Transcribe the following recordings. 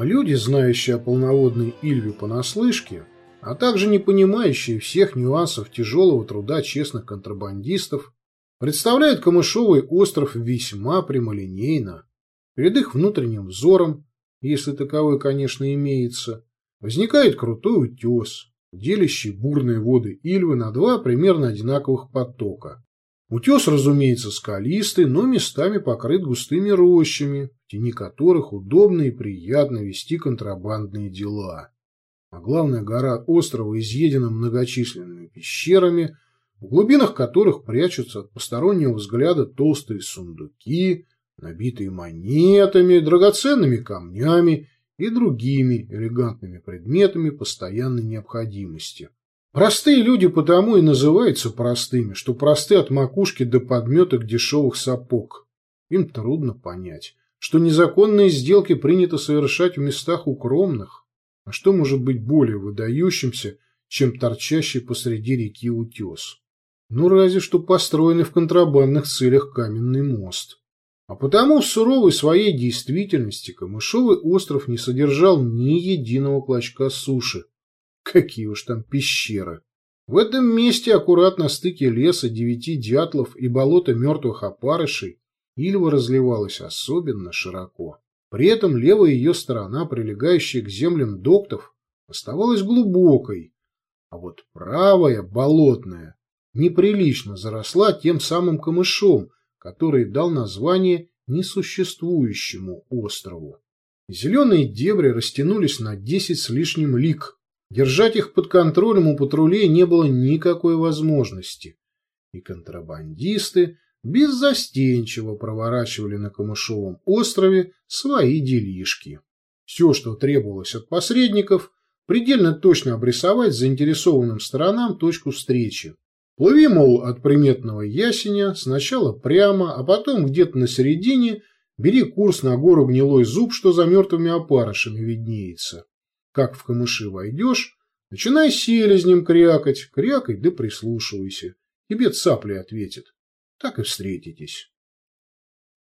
Люди, знающие о полноводной Ильве понаслышке, а также не понимающие всех нюансов тяжелого труда честных контрабандистов, представляют Камышовый остров весьма прямолинейно. Перед их внутренним взором, если таковой, конечно, имеется, возникает крутой утес, делящий бурные воды Ильвы на два примерно одинаковых потока. Утес, разумеется, скалистый, но местами покрыт густыми рощами, в тени которых удобно и приятно вести контрабандные дела. А главная гора острова изъедена многочисленными пещерами, в глубинах которых прячутся от постороннего взгляда толстые сундуки, набитые монетами, драгоценными камнями и другими элегантными предметами постоянной необходимости. Простые люди потому и называются простыми, что просты от макушки до подметок дешевых сапог. Им трудно понять, что незаконные сделки принято совершать в местах укромных. А что может быть более выдающимся, чем торчащий посреди реки утес? Ну, разве что построенный в контрабандных целях каменный мост. А потому в суровой своей действительности Камышовый остров не содержал ни единого клочка суши. Какие уж там пещеры. В этом месте, аккуратно на стыке леса девяти дятлов и болота мертвых опарышей, Ильва разливалась особенно широко. При этом левая ее сторона, прилегающая к землям доктов, оставалась глубокой, а вот правая, болотная, неприлично заросла тем самым камышом, который дал название несуществующему острову. Зеленые дебри растянулись на десять с лишним лик. Держать их под контролем у патрулей не было никакой возможности. И контрабандисты беззастенчиво проворачивали на Камышовом острове свои делишки. Все, что требовалось от посредников, предельно точно обрисовать заинтересованным сторонам точку встречи, Плыви, мол, от приметного ясеня сначала прямо, а потом где-то на середине бери курс на гору Гнилой Зуб, что за мертвыми опарышами виднеется. Как в камыши войдешь, начинай селезнем крякать, крякай да прислушивайся. Тебе цапли ответит. Так и встретитесь.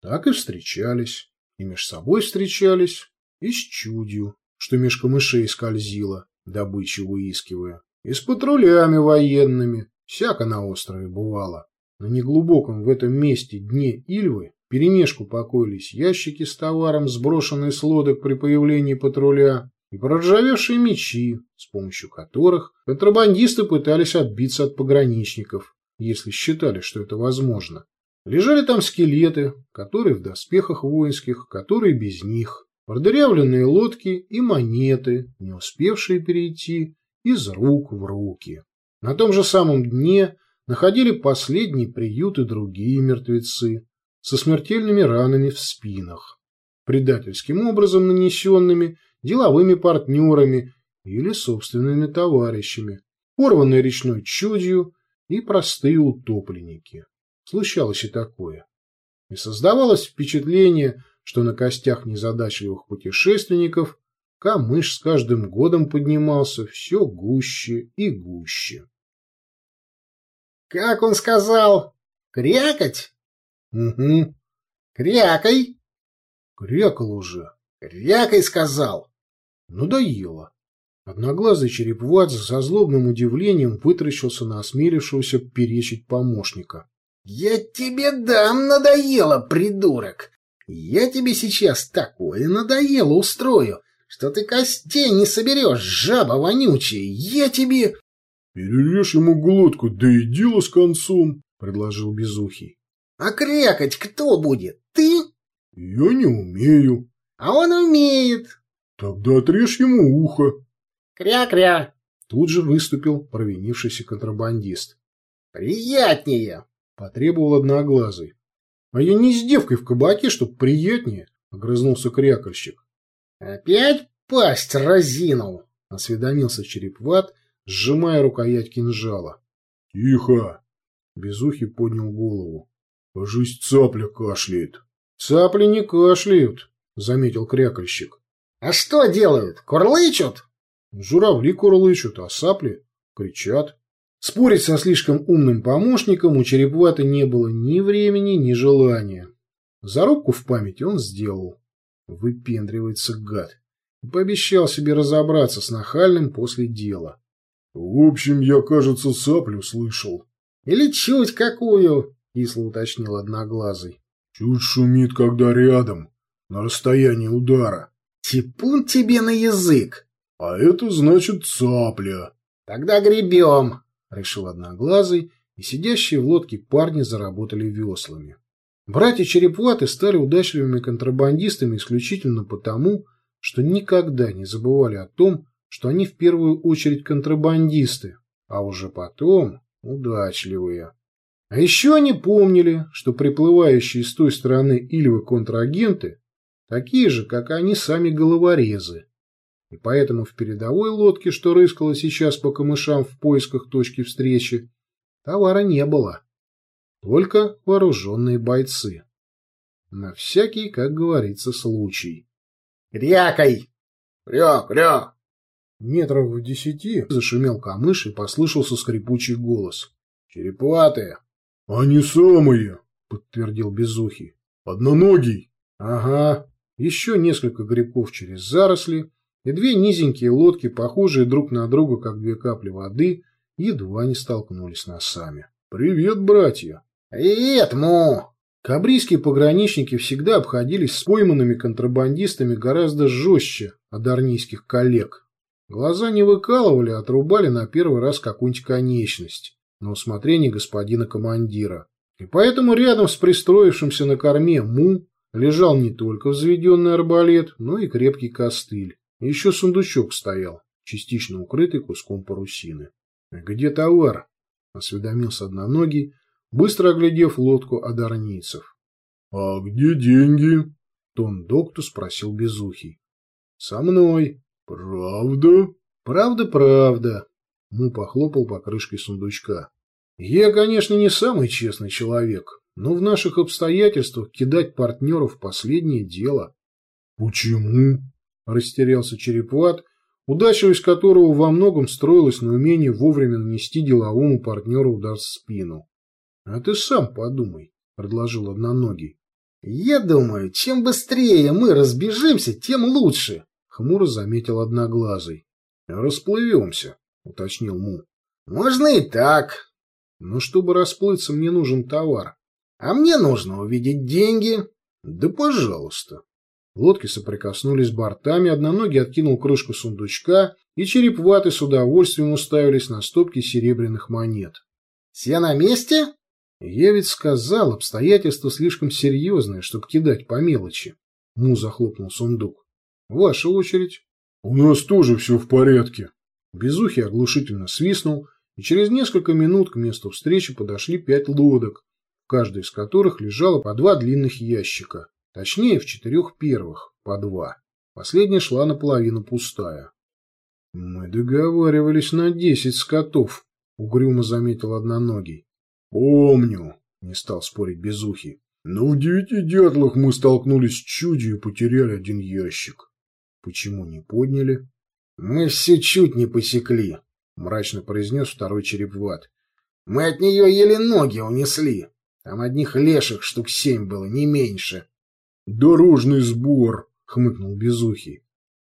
Так и встречались. И меж собой встречались, и с чудью, что меж камышей скользило, добычу выискивая, и с патрулями военными, Всяко на острове бывало. На неглубоком в этом месте дне Ильвы перемешку покоились ящики с товаром, сброшенные с лодок при появлении патруля, и проржавевшие мечи, с помощью которых контрабандисты пытались отбиться от пограничников, если считали, что это возможно. Лежали там скелеты, которые в доспехах воинских, которые без них, продырявленные лодки и монеты, не успевшие перейти из рук в руки. На том же самом дне находили последний приют и другие мертвецы со смертельными ранами в спинах, предательским образом нанесенными деловыми партнерами или собственными товарищами, порванные речной чудью и простые утопленники. Случалось и такое. И создавалось впечатление, что на костях незадачливых путешественников камыш с каждым годом поднимался все гуще и гуще. Как он сказал? Крякать? Угу. Крякай. Крякал уже. Крякай сказал. Надоело. Одноглазый черепват со злобным удивлением вытращился на осмелившегося перечить помощника. — Я тебе дам надоело, придурок! Я тебе сейчас такое надоело устрою, что ты костей не соберешь, жаба вонючая! Я тебе... «Перережь ему глотку, да и дело с концом», — предложил Безухий. «А крякать кто будет? Ты?» «Я не умею». «А он умеет». «Тогда отрежь ему ухо». «Кря-кря». Тут же выступил провинившийся контрабандист. «Приятнее», — потребовал одноглазый. «А я не с девкой в кабаке, чтоб приятнее», — огрызнулся крякальщик. «Опять пасть разинул», — осведомился черепват, сжимая рукоять кинжала. — Тихо! — Безухий поднял голову. — Кажись, цапля кашляет. — Цапли не кашляют, — заметил крякальщик. — А что делают? Курлычут? — Журавли курлычут, а сапли кричат. Спорить со слишком умным помощником у Черепвата не было ни времени, ни желания. Зарубку в памяти он сделал. Выпендривается гад. и пообещал себе разобраться с нахальным после дела. — В общем, я, кажется, саплю слышал. — Или чуть какую, — кисло уточнил Одноглазый. — Чуть шумит, когда рядом, на расстоянии удара. — Типун тебе на язык. — А это значит цапля. — Тогда гребем, — решил Одноглазый, и сидящие в лодке парни заработали веслами. Братья Черепваты стали удачливыми контрабандистами исключительно потому, что никогда не забывали о том, что они в первую очередь контрабандисты, а уже потом удачливые. А еще они помнили, что приплывающие с той стороны Ильвы контрагенты такие же, как они сами головорезы. И поэтому в передовой лодке, что рыскала сейчас по камышам в поисках точки встречи, товара не было. Только вооруженные бойцы. На всякий, как говорится, случай. «Крякай!» «Кря-кря!» Метров в десяти зашумел камыш и послышался скрипучий голос. «Черепатые!» «Они самые!» — подтвердил Безухий. «Одноногий!» «Ага!» Еще несколько грибков через заросли, и две низенькие лодки, похожие друг на друга, как две капли воды, едва не столкнулись носами. «Привет, братья!» «Привет, Му!» Кабрийские пограничники всегда обходились с пойманными контрабандистами гораздо жестче адарнийских коллег. Глаза не выкалывали, а отрубали на первый раз какую-нибудь конечность на усмотрение господина командира. И поэтому рядом с пристроившимся на корме Му лежал не только взведенный арбалет, но и крепкий костыль. Еще сундучок стоял, частично укрытый куском парусины. «Где товар?» — осведомился одноногий, быстро оглядев лодку одарницев. — А где деньги? — тон доктор спросил Безухий. — Со мной. — Правда? — Правда, правда. Му похлопал по крышке сундучка. — Я, конечно, не самый честный человек, но в наших обстоятельствах кидать партнеров — последнее дело. — Почему? — растерялся Черепват, удачливость которого во многом строилась на умении вовремя нанести деловому партнеру удар в спину. — А ты сам подумай, — предложил одноногий. — Я думаю, чем быстрее мы разбежимся, тем лучше, — хмуро заметил одноглазый. — Расплывемся, — уточнил Му. — Можно и так. Но чтобы расплыться, мне нужен товар. — А мне нужно увидеть деньги. — Да пожалуйста. Лодки соприкоснулись бортами, одноногий откинул крышку сундучка, и черепваты с удовольствием уставились на стопки серебряных монет. — Все на месте? Я ведь сказал, обстоятельства слишком серьезные, чтобы кидать по мелочи. Му захлопнул сундук. Ваша очередь. У нас тоже все в порядке. Безухий оглушительно свистнул, и через несколько минут к месту встречи подошли пять лодок, в каждой из которых лежало по два длинных ящика. Точнее, в четырех первых по два. Последняя шла наполовину пустая. Мы договаривались на десять скотов, угрюмо заметил одноногий. «Помню», — не стал спорить Безухий. «Но в девяти дятлах мы столкнулись с чудью и потеряли один ящик». «Почему не подняли?» «Мы все чуть не посекли», — мрачно произнес второй черепват. «Мы от нее еле ноги унесли. Там одних леших штук семь было, не меньше». «Дорожный сбор», — хмыкнул Безухий.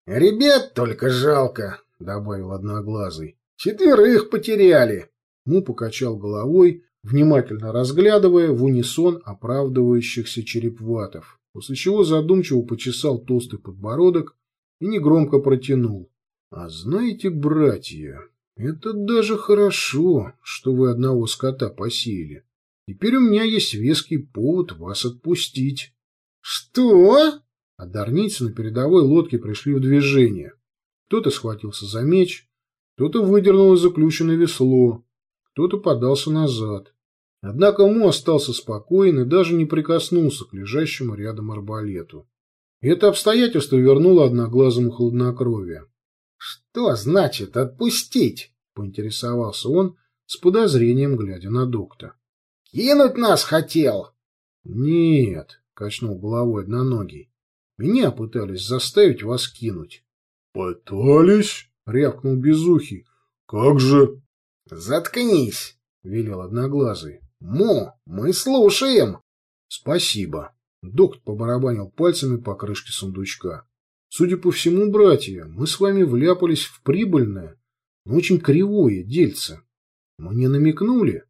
«Ребят только жалко», — добавил Одноглазый. «Четверых потеряли». Му покачал головой внимательно разглядывая в унисон оправдывающихся черепватов, после чего задумчиво почесал толстый подбородок и негромко протянул. — А знаете, братья, это даже хорошо, что вы одного скота посеяли. Теперь у меня есть веский повод вас отпустить. — Что? Одарницы на передовой лодке пришли в движение. Кто-то схватился за меч, кто-то выдернул из заключенное весло, кто-то подался назад. Однако Му остался спокоен и даже не прикоснулся к лежащему рядом арбалету. Это обстоятельство вернуло одноглазому хладнокровие. — Что значит отпустить? — поинтересовался он, с подозрением глядя на доктора. — Кинуть нас хотел? — Нет, — качнул головой одноногий. — Меня пытались заставить вас кинуть. — Пытались? — рявкнул Безухий. — Как же... — Заткнись, — велел одноглазый. «Мо, мы слушаем!» «Спасибо!» Доктор побарабанил пальцами по крышке сундучка. Судя по всему, братья, мы с вами вляпались в прибыльное, но очень кривое дельце. Мне намекнули,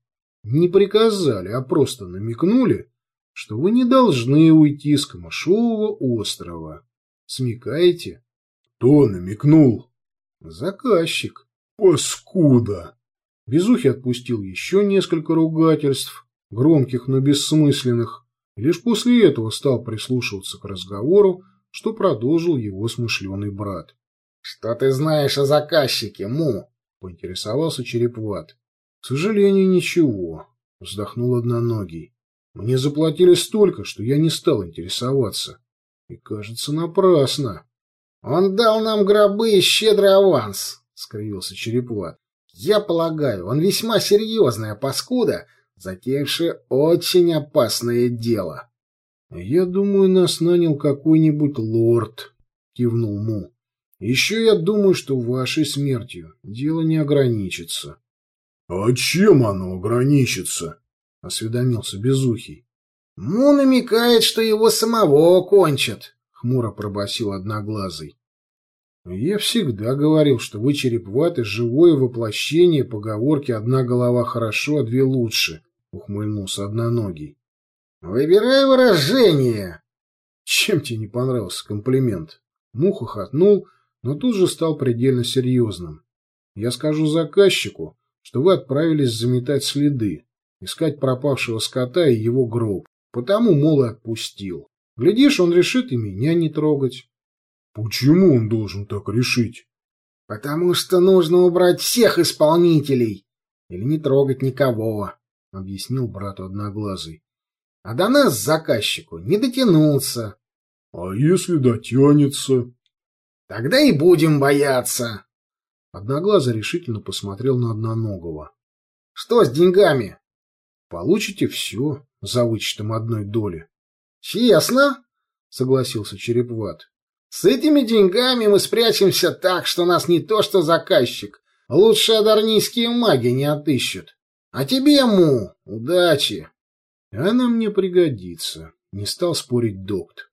не приказали, а просто намекнули, что вы не должны уйти с Камышового острова. Смекаете? Кто намекнул? Заказчик. Паскуда! Безухи отпустил еще несколько ругательств, громких, но бессмысленных, и лишь после этого стал прислушиваться к разговору, что продолжил его смышленый брат. — Что ты знаешь о заказчике, Му? — поинтересовался Черепват. — К сожалению, ничего, — вздохнул одноногий. — Мне заплатили столько, что я не стал интересоваться. И, кажется, напрасно. — Он дал нам гробы и щедрый аванс, — скривился Черепват. — Я полагаю, он весьма серьезная паскуда, затеявшая очень опасное дело. — Я думаю, нас нанял какой-нибудь лорд, — кивнул Му. — Еще я думаю, что вашей смертью дело не ограничится. — А чем оно ограничится? — осведомился Безухий. — Му намекает, что его самого кончат, — хмуро пробасил Одноглазый. — Я всегда говорил, что вы черепваты, живое воплощение поговорки «одна голова хорошо, а две лучше», — ухмыльнулся Одноногий. Выбирай выражение. Чем тебе не понравился комплимент? Муха хохотнул, но тут же стал предельно серьезным. Я скажу заказчику, что вы отправились заметать следы, искать пропавшего скота и его гроб. Потому, мол, и отпустил. Глядишь, он решит и меня не трогать. Почему он должен так решить? Потому что нужно убрать всех исполнителей. Или не трогать никого, — объяснил брату Одноглазый а до нас заказчику не дотянулся. — А если дотянется? — Тогда и будем бояться. Одноглазый решительно посмотрел на Одноногого. — Что с деньгами? — Получите все за вычетом одной доли. — Честно? — согласился Черепват. — С этими деньгами мы спрячемся так, что нас не то что заказчик, лучше адарнийские маги не отыщут. А тебе, Му, удачи! Она мне пригодится, не стал спорить докт.